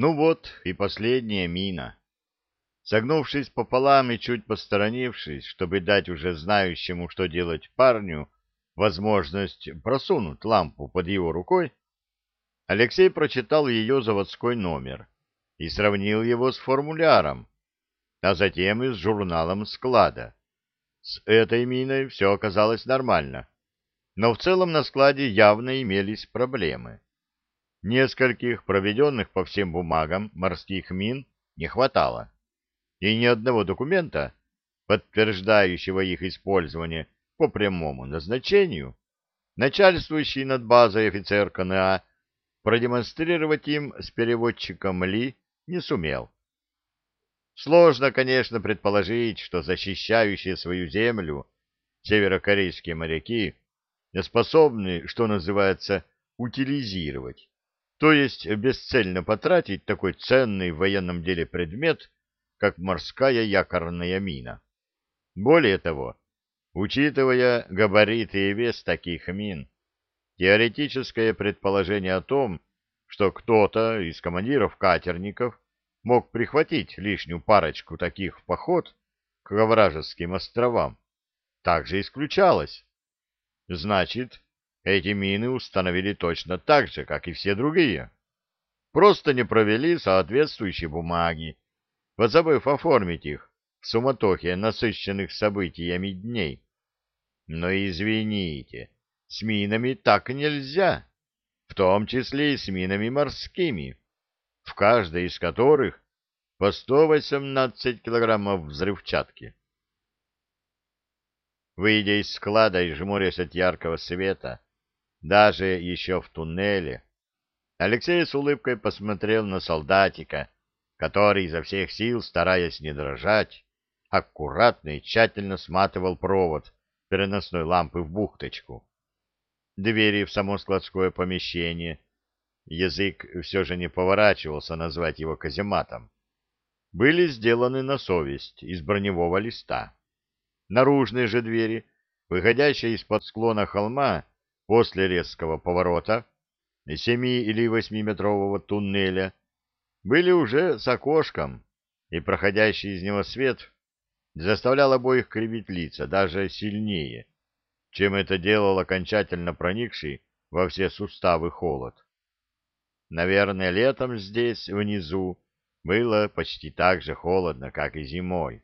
Ну вот и последняя мина. Согнувшись пополам и чуть посторонившись, чтобы дать уже знающему, что делать парню, возможность просунуть лампу под его рукой, Алексей прочитал ее заводской номер и сравнил его с формуляром, а затем и с журналом склада. С этой миной все оказалось нормально, но в целом на складе явно имелись проблемы. Нескольких проведенных по всем бумагам морских мин не хватало, и ни одного документа, подтверждающего их использование по прямому назначению, начальствующий над базой офицер КНА продемонстрировать им с переводчиком Ли не сумел. Сложно, конечно, предположить, что защищающие свою землю северокорейские моряки способны, что называется, утилизировать, то есть бесцельно потратить такой ценный в военном деле предмет, как морская якорная мина. Более того, учитывая габариты и вес таких мин, теоретическое предположение о том, что кто-то из командиров катерников мог прихватить лишнюю парочку таких в поход к вражеским островам, также исключалось. Значит, эти мины установили точно так же, как и все другие. Просто не провели соответствующие бумаги, позабыв оформить их в суматохе насыщенных событиями дней. Но извините, с минами так нельзя, в том числе и с минами морскими, в каждой из которых по 118 килограммов взрывчатки. Выйдя из склада и жмурясь от яркого света, даже еще в туннеле, Алексей с улыбкой посмотрел на солдатика, который изо всех сил, стараясь не дрожать, аккуратно и тщательно сматывал провод переносной лампы в бухточку. Двери в само складское помещение, язык все же не поворачивался назвать его казематом, были сделаны на совесть из броневого листа. Наружные же двери, выходящие из-под склона холма, После резкого поворота семи- или восьмиметрового туннеля были уже с окошком, и проходящий из него свет заставлял обоих кривить лица даже сильнее, чем это делал окончательно проникший во все суставы холод. Наверное, летом здесь, внизу, было почти так же холодно, как и зимой.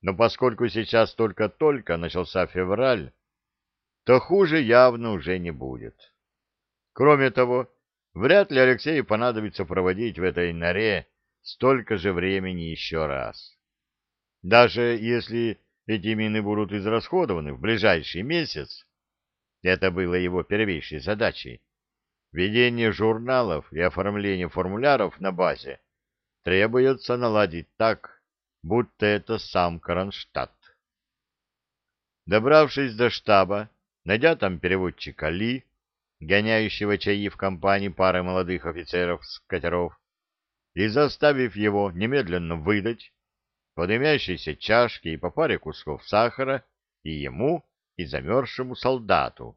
Но поскольку сейчас только-только начался февраль, то хуже явно уже не будет. Кроме того, вряд ли Алексею понадобится проводить в этой норе столько же времени еще раз. Даже если эти мины будут израсходованы в ближайший месяц, это было его первейшей задачей, ведение журналов и оформление формуляров на базе требуется наладить так, будто это сам Кронштадт. Добравшись до штаба, Найдя там переводчика Ли, гоняющего чаи в компании пары молодых офицеров с катеров, и заставив его немедленно выдать по чашке и по паре кусков сахара и ему, и замерзшему солдату,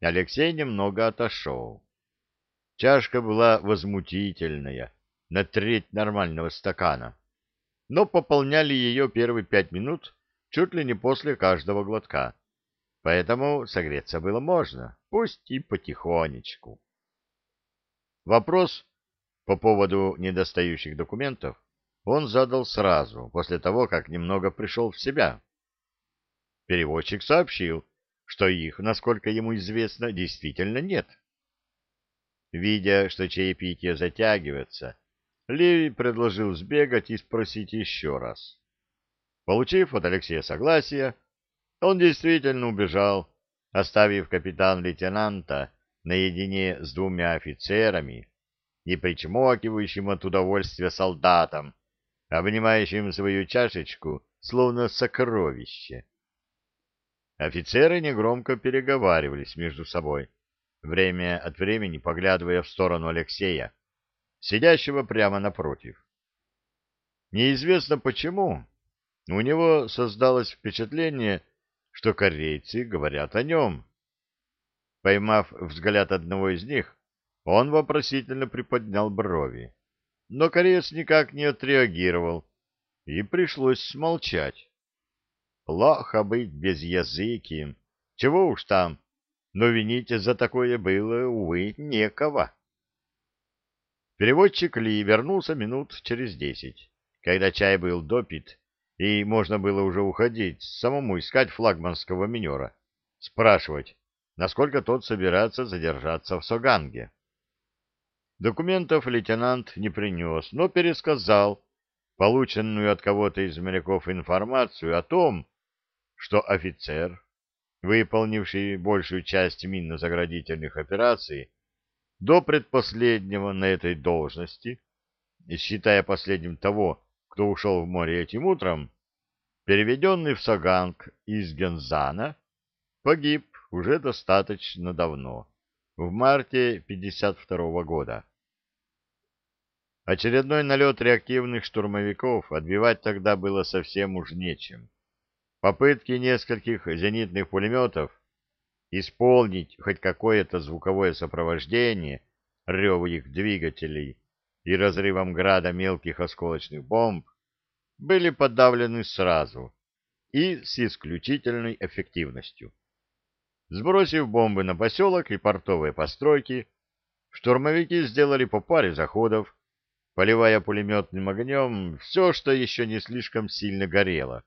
Алексей немного отошел. Чашка была возмутительная, на треть нормального стакана, но пополняли ее первые пять минут чуть ли не после каждого глотка поэтому согреться было можно, пусть и потихонечку. Вопрос по поводу недостающих документов он задал сразу, после того, как немного пришел в себя. Переводчик сообщил, что их, насколько ему известно, действительно нет. Видя, что чаепитие затягивается, Леви предложил сбегать и спросить еще раз. Получив от Алексея согласие, он действительно убежал, оставив капитан-лейтенанта наедине с двумя офицерами и причмокивающим от удовольствия солдатом, обнимающим свою чашечку, словно сокровище. Офицеры негромко переговаривались между собой, время от времени поглядывая в сторону Алексея, сидящего прямо напротив. Неизвестно почему, у него создалось впечатление, что корейцы говорят о нем. Поймав взгляд одного из них, он вопросительно приподнял брови. но кореец никак не отреагировал, и пришлось смолчать. Плохо быть без языки, чего уж там, но винить за такое было, увы, некого. Переводчик Ли вернулся минут через десять, когда чай был допит, и можно было уже уходить, самому искать флагманского минера, спрашивать, насколько тот собирается задержаться в Соганге. Документов лейтенант не принес, но пересказал полученную от кого-то из моряков информацию о том, что офицер, выполнивший большую часть минно-заградительных операций, до предпоследнего на этой должности, считая последним того, кто ушел в море этим утром, переведенный в Саганг из Гензана, погиб уже достаточно давно, в марте 52 года. Очередной налет реактивных штурмовиков отбивать тогда было совсем уж нечем. Попытки нескольких зенитных пулеметов исполнить хоть какое-то звуковое сопровождение реву их двигателей и разрывом града мелких осколочных бомб были подавлены сразу и с исключительной эффективностью. Сбросив бомбы на поселок и портовые постройки, штурмовики сделали по паре заходов, поливая пулеметным огнем все, что еще не слишком сильно горело,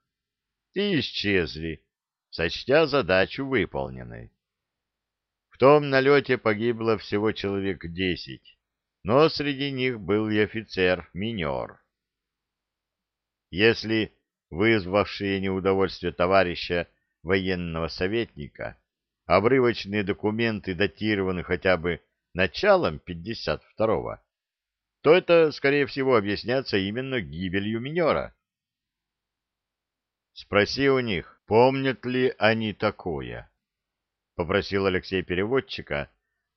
и исчезли, сочтя задачу выполненной. В том налете погибло всего человек десять, но среди них был и офицер-минер. Если вызвавшие неудовольствие товарища военного советника обрывочные документы датированы хотя бы началом 52-го, то это, скорее всего, объясняется именно гибелью минера. Спроси у них, помнят ли они такое, — попросил Алексей переводчика,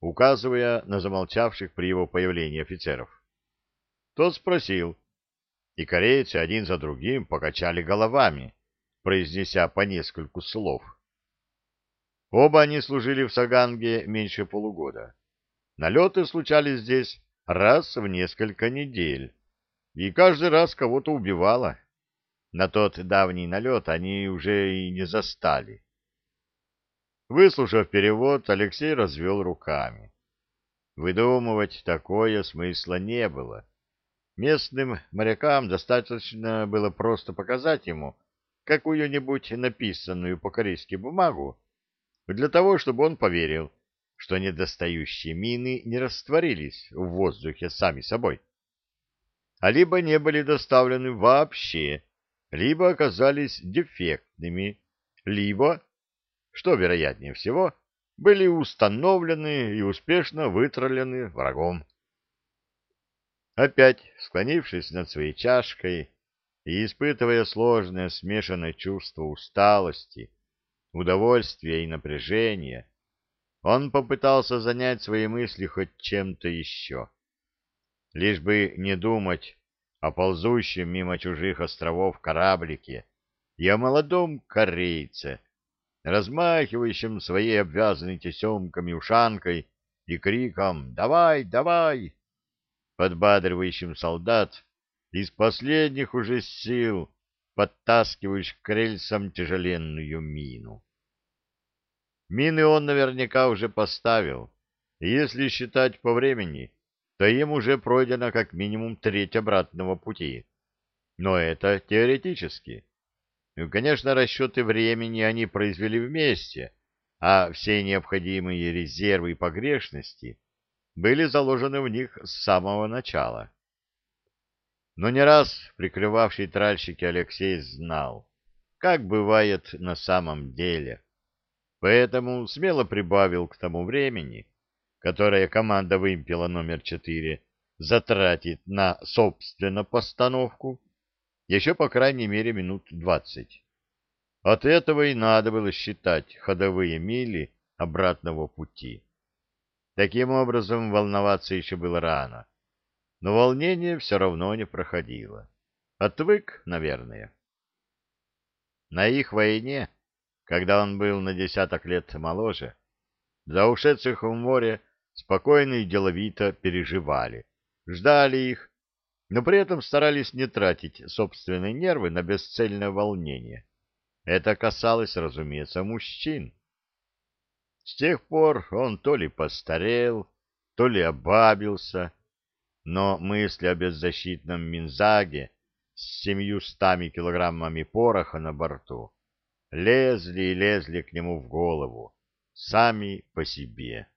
указывая на замолчавших при его появлении офицеров. Тот спросил, и корейцы один за другим покачали головами, произнеся по нескольку слов. Оба они служили в Саганге меньше полугода. Налеты случались здесь раз в несколько недель, и каждый раз кого-то убивало. На тот давний налет они уже и не застали. Выслушав перевод, Алексей развел руками. Выдумывать такое смысла не было. Местным морякам достаточно было просто показать ему какую-нибудь написанную по-корейски бумагу, для того, чтобы он поверил, что недостающие мины не растворились в воздухе сами собой, а либо не были доставлены вообще, либо оказались дефектными, либо, что вероятнее всего, были установлены и успешно вытролены врагом. Опять, склонившись над своей чашкой и испытывая сложное смешанное чувство усталости, удовольствия и напряжения, он попытался занять свои мысли хоть чем-то еще. Лишь бы не думать о ползущем мимо чужих островов кораблике и о молодом корейце, размахивающем своей обвязанной тесемками ушанкой и криком «Давай, давай!» подбадривающим солдат из последних уже сил, подтаскиваешь к рельсам тяжеленную мину. Мины он наверняка уже поставил, и если считать по времени, то им уже пройдено как минимум треть обратного пути. Но это теоретически. И, конечно, расчеты времени они произвели вместе, а все необходимые резервы и погрешности были заложены в них с самого начала. Но не раз прикрывавший тральщики Алексей знал, как бывает на самом деле. Поэтому смело прибавил к тому времени, которое команда вымпела номер 4 затратит на, собственно, постановку, еще по крайней мере минут двадцать. От этого и надо было считать ходовые мили обратного пути. Таким образом, волноваться еще было рано. Но волнение все равно не проходило. Отвык, наверное. На их войне, когда он был на десяток лет моложе, за ушедших в море спокойно и деловито переживали, ждали их, но при этом старались не тратить собственные нервы на бесцельное волнение. Это касалось, разумеется, мужчин. С тех пор он то ли постарел, то ли обабился, но мысли о беззащитном Минзаге с семьюстами килограммами пороха на борту лезли и лезли к нему в голову, сами по себе.